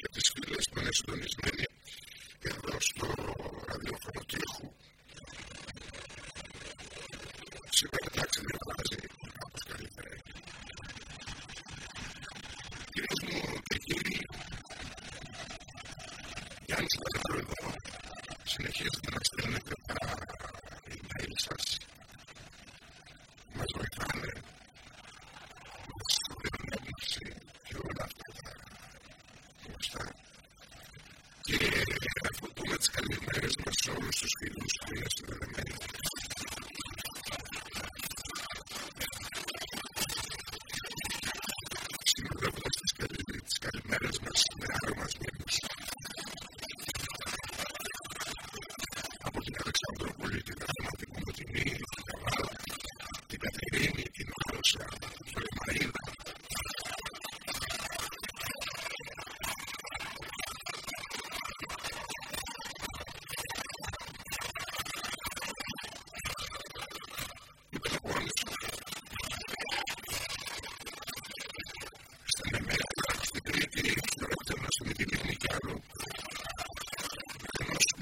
και τις φίλες που είναι συντονισμένοι εδώ στο ραδιόφωνο τείχου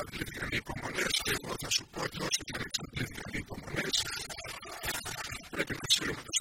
εξαντλήθηκαν οι υπομονές και εγώ θα σου πω ότι όσοι δεν εξαντλήθηκαν οι υπομονές. Πρέπει να ξέρουμε το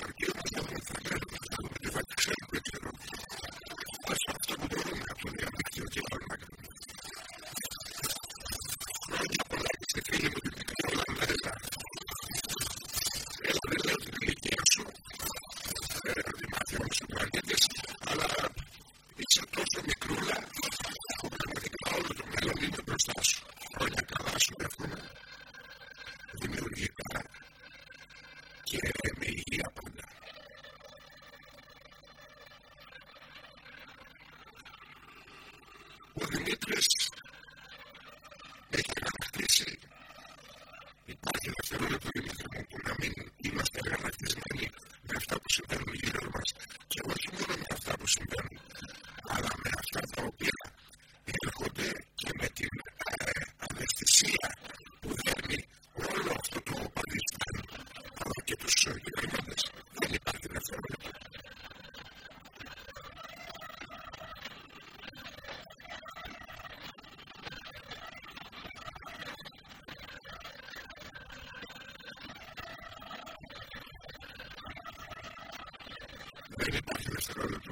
είναι υπάρχει δευτερόλεπτο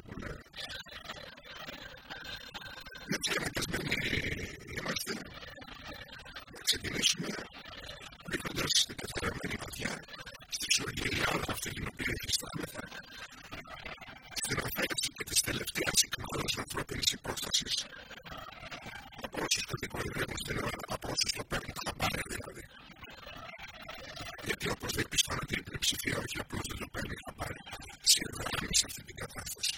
Γιατί όπω δεν πιστώνεται η πλειοψηφία, όχι απλώς δεν το παίρνει χαμπάρι. Σχεδόν σε αυτή την κατάσταση.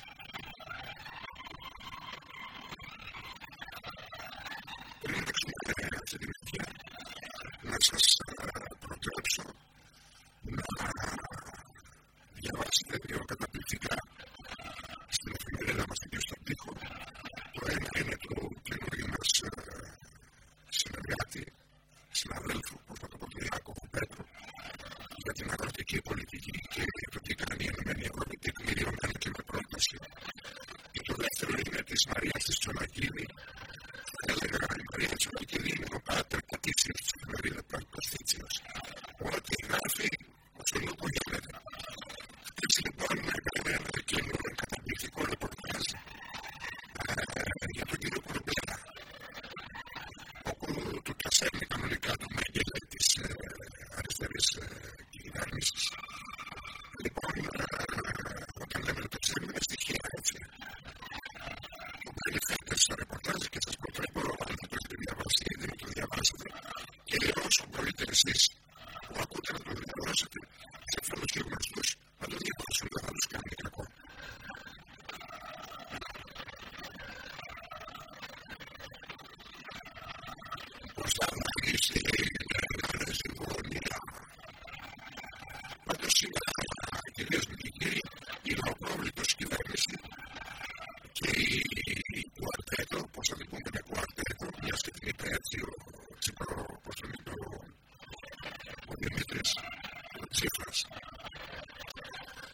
cifras.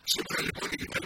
Siempre le pueden quitar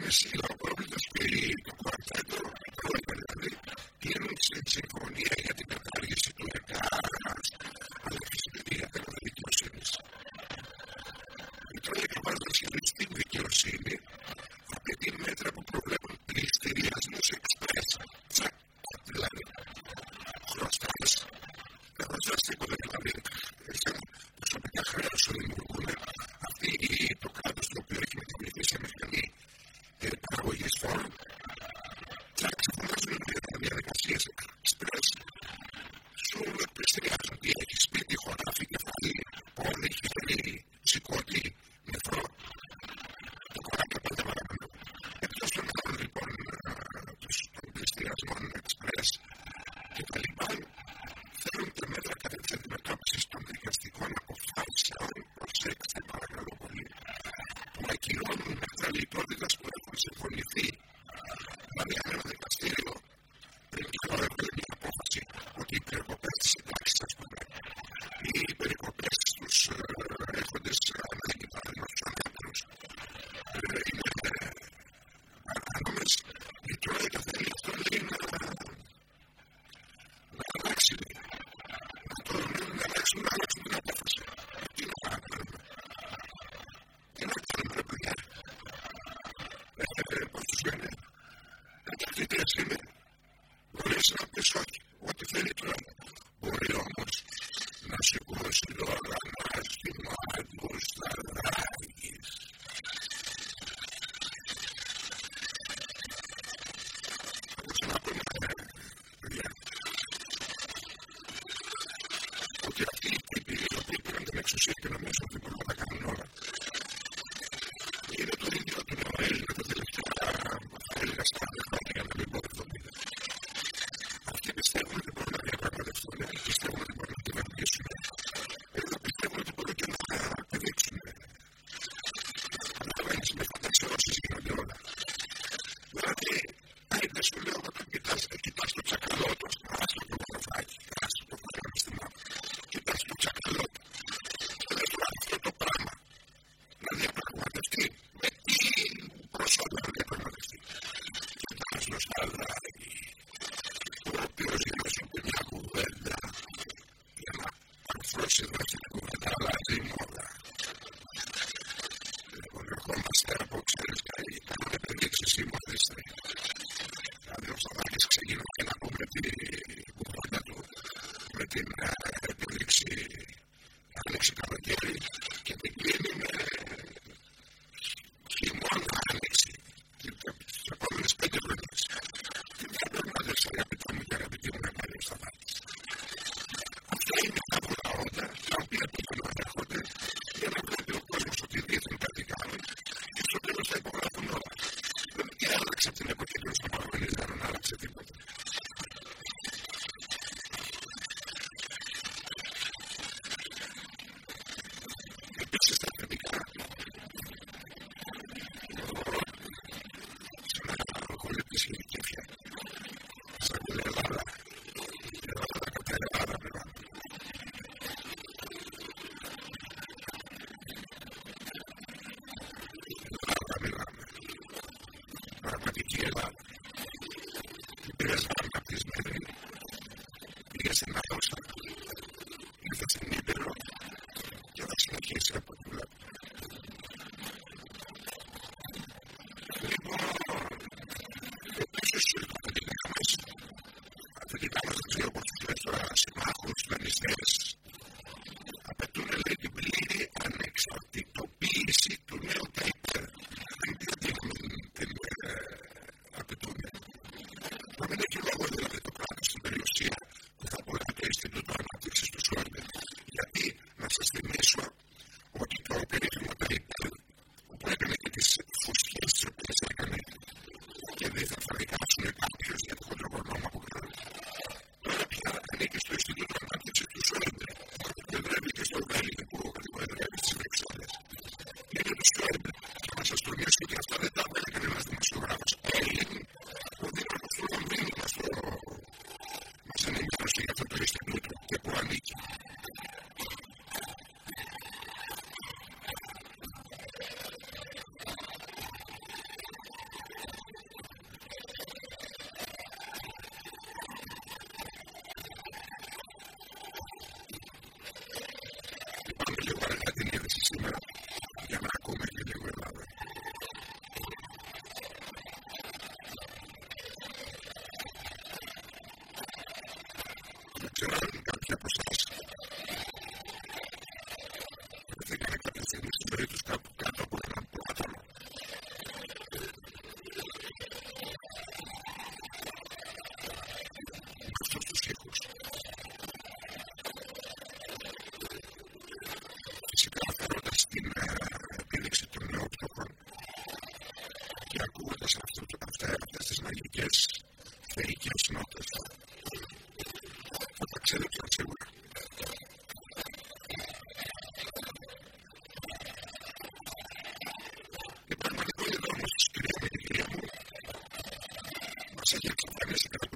Señor, que puedes ser.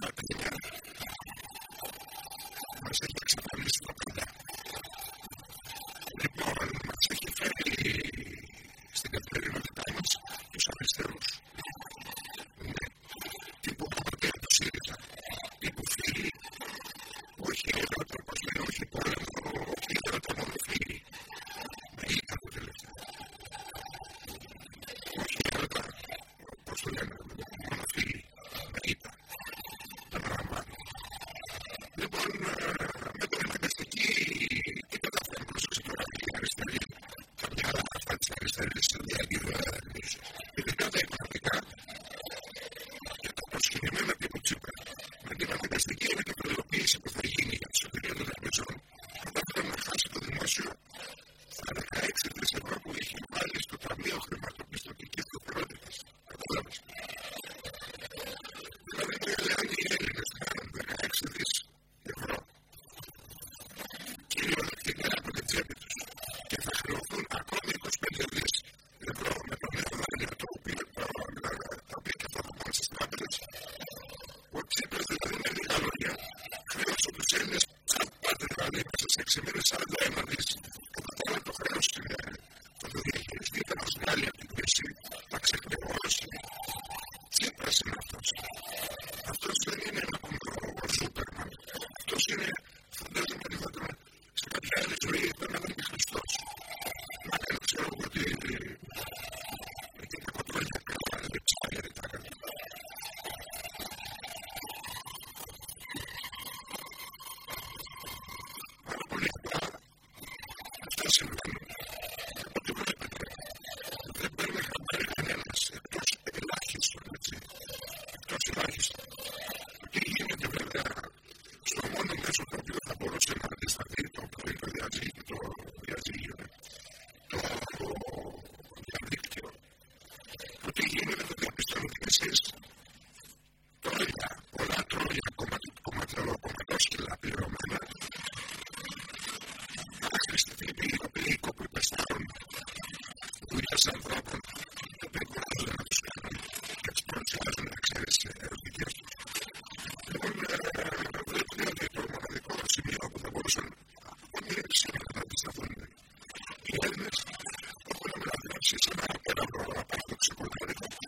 παρουσίασε ένα, πρόγραμμα που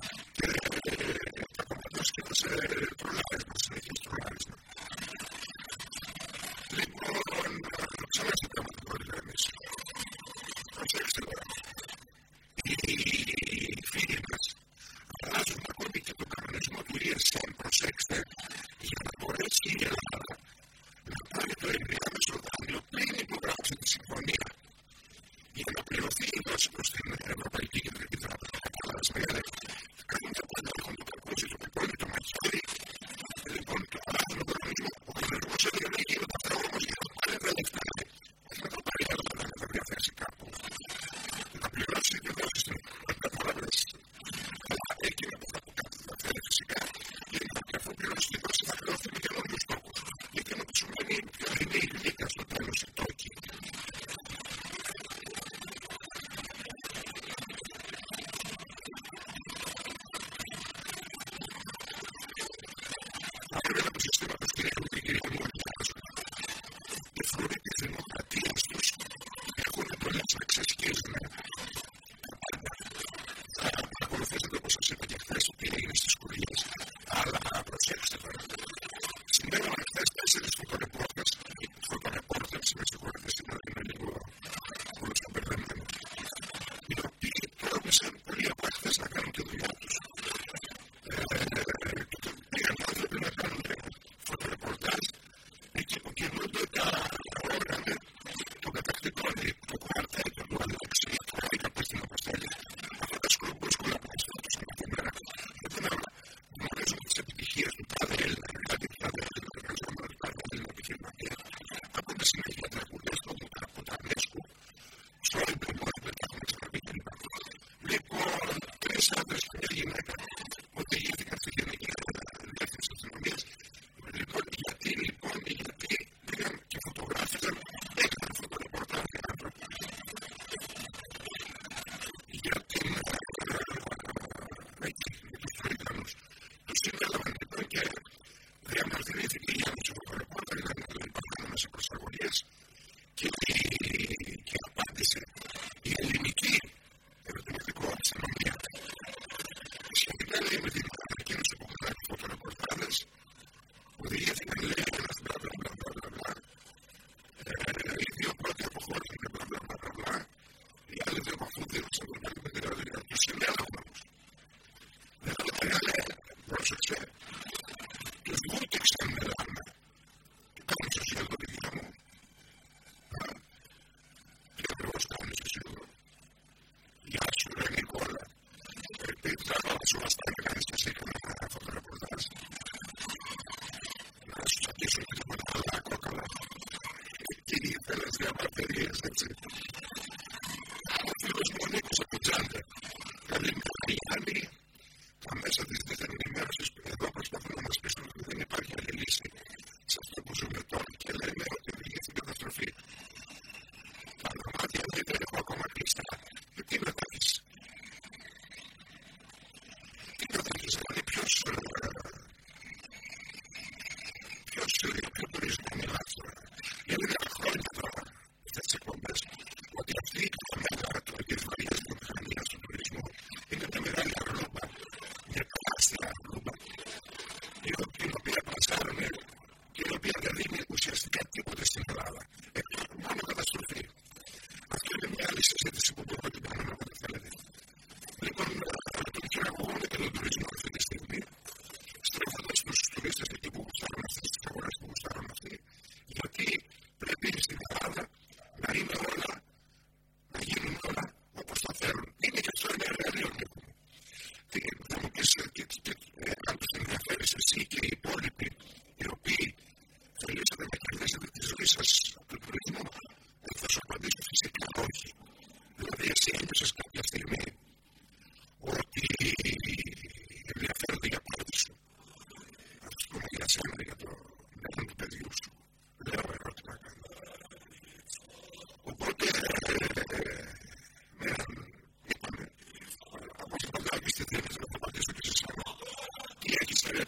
Gracias.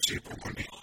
Sí, conmigo.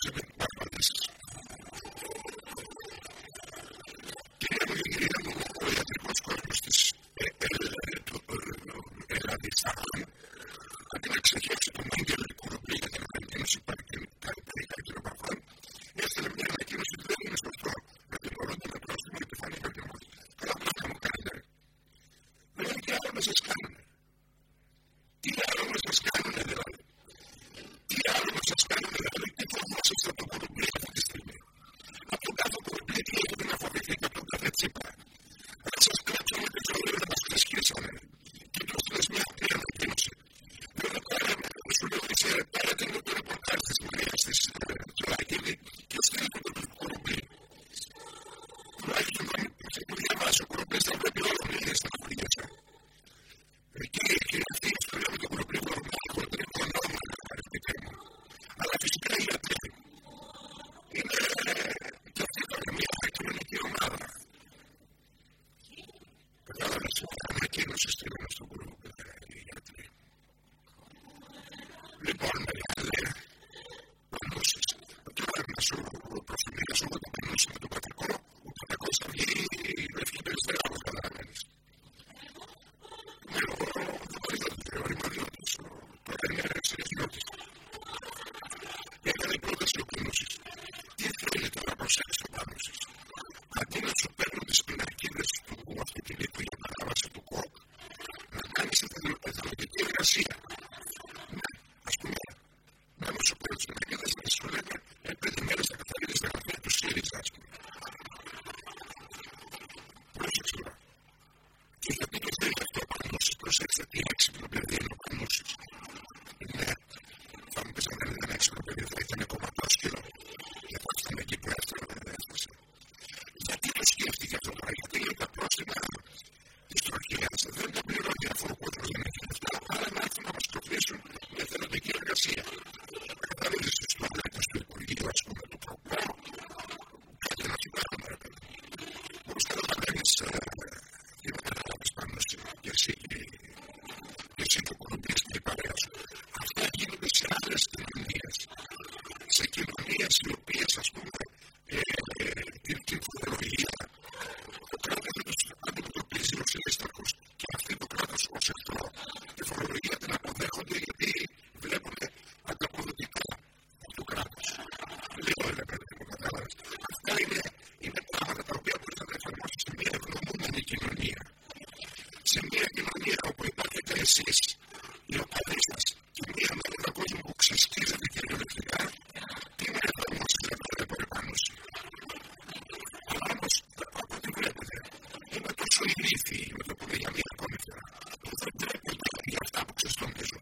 church six at the end. Έφτασαν σε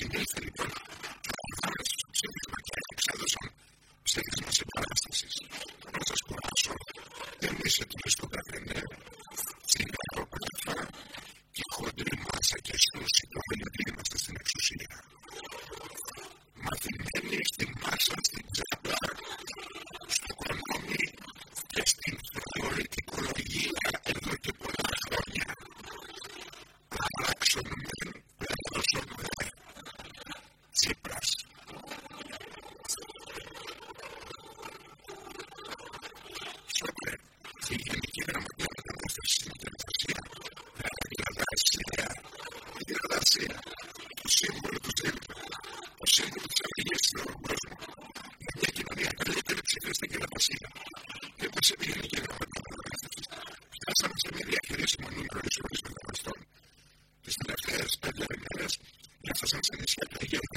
νησιά για 15.000 πρόσφυγες και μετά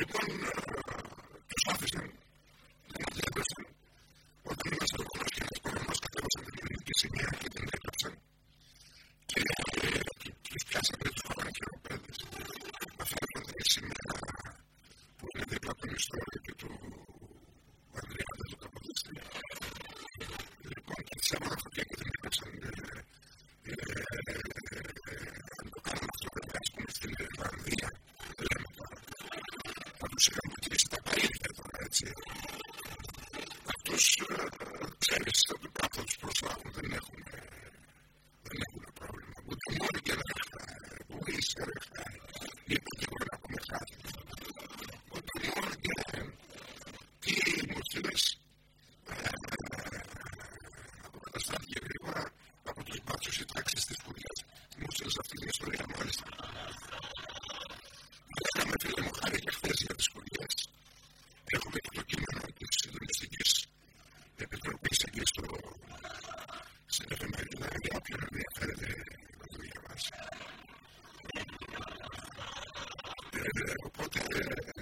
يُقَنَّ αριστερή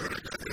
λέμε τώρα.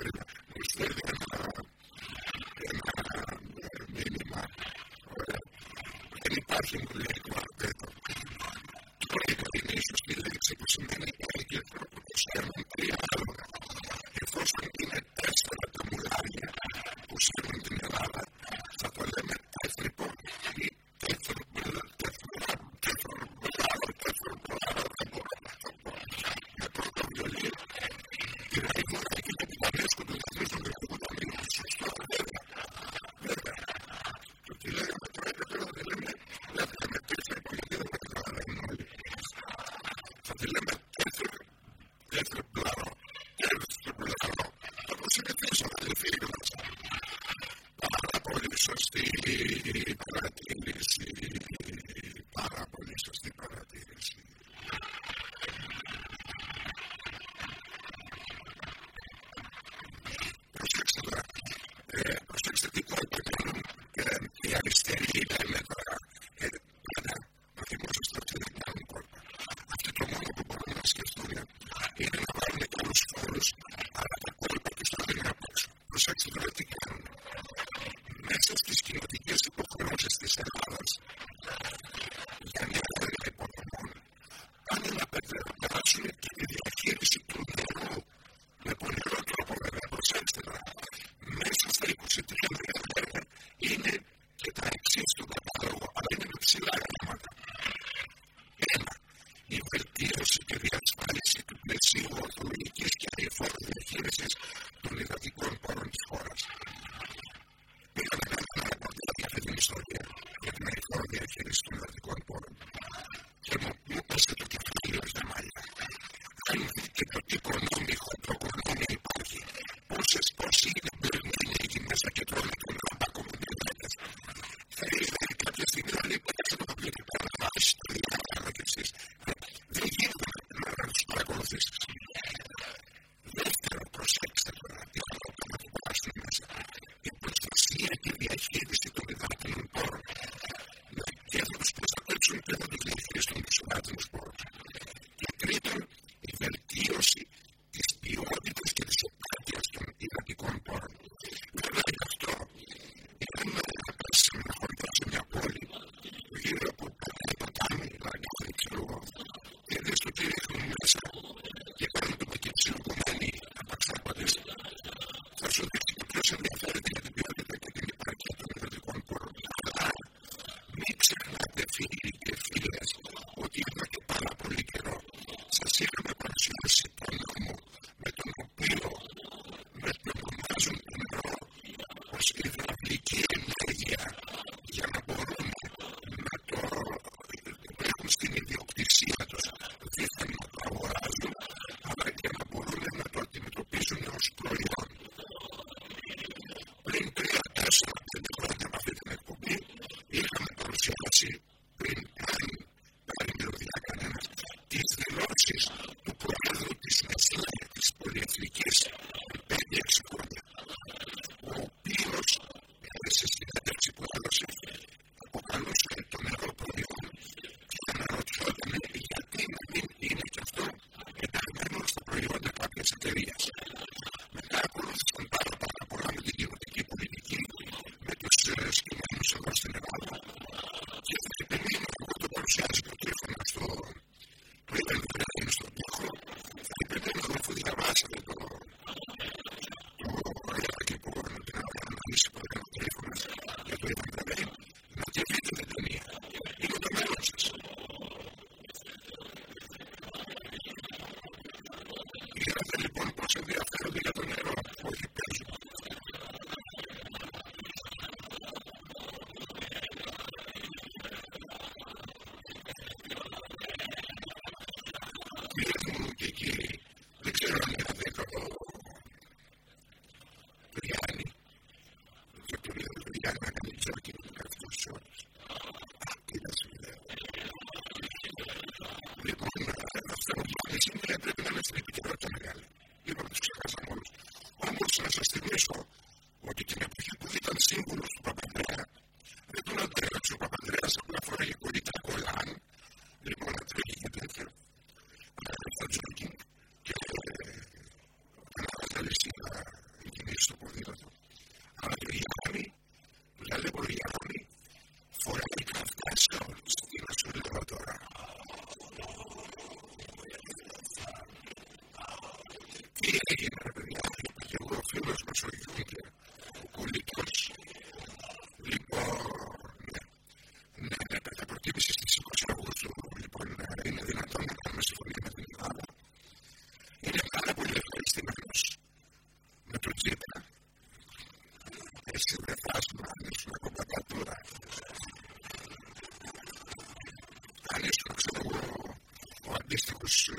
Υπότιτλοι AUTHORWAVE Sure.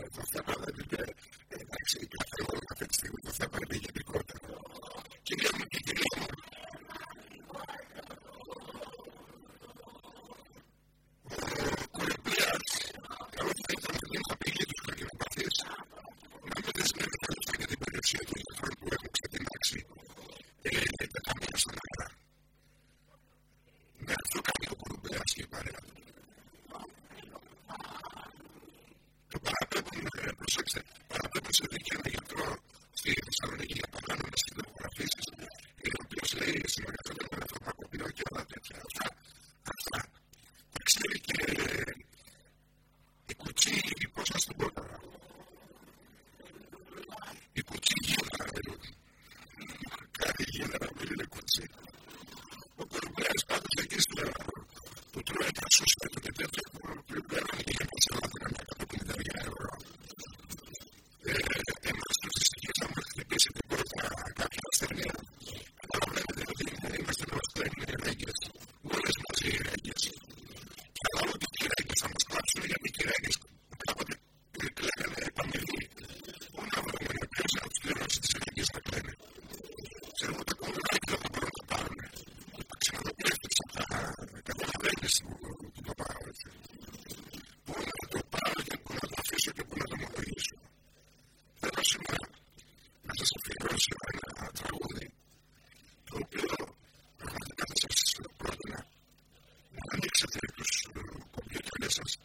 empresas.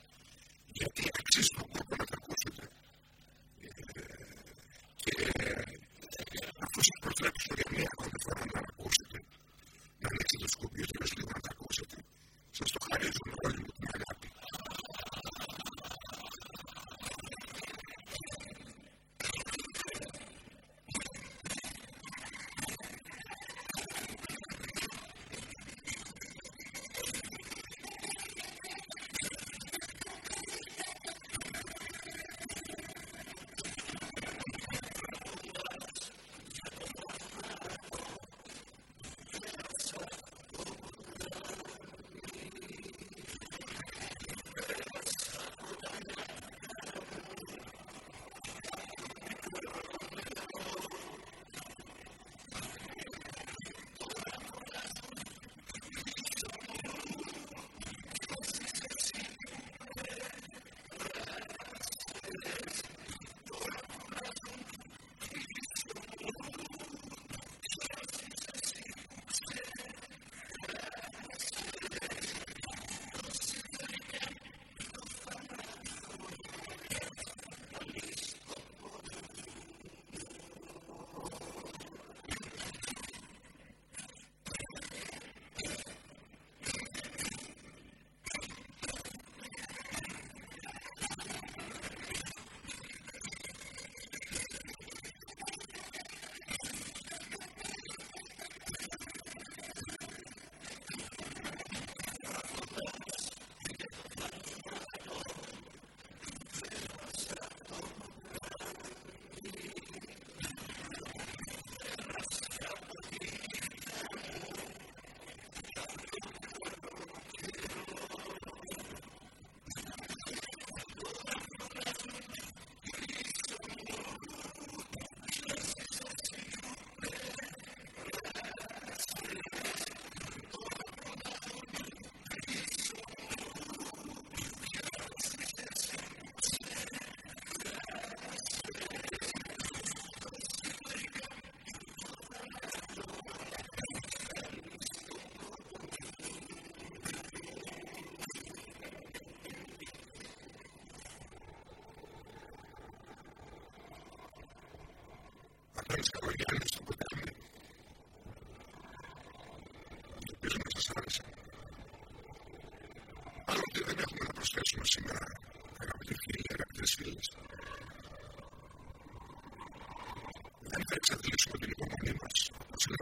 Gracias.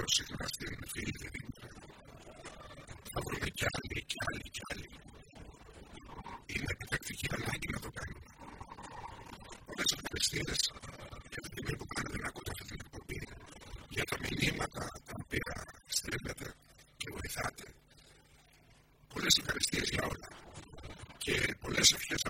πολλές ευχαριστίες για όλα και πολλές because if you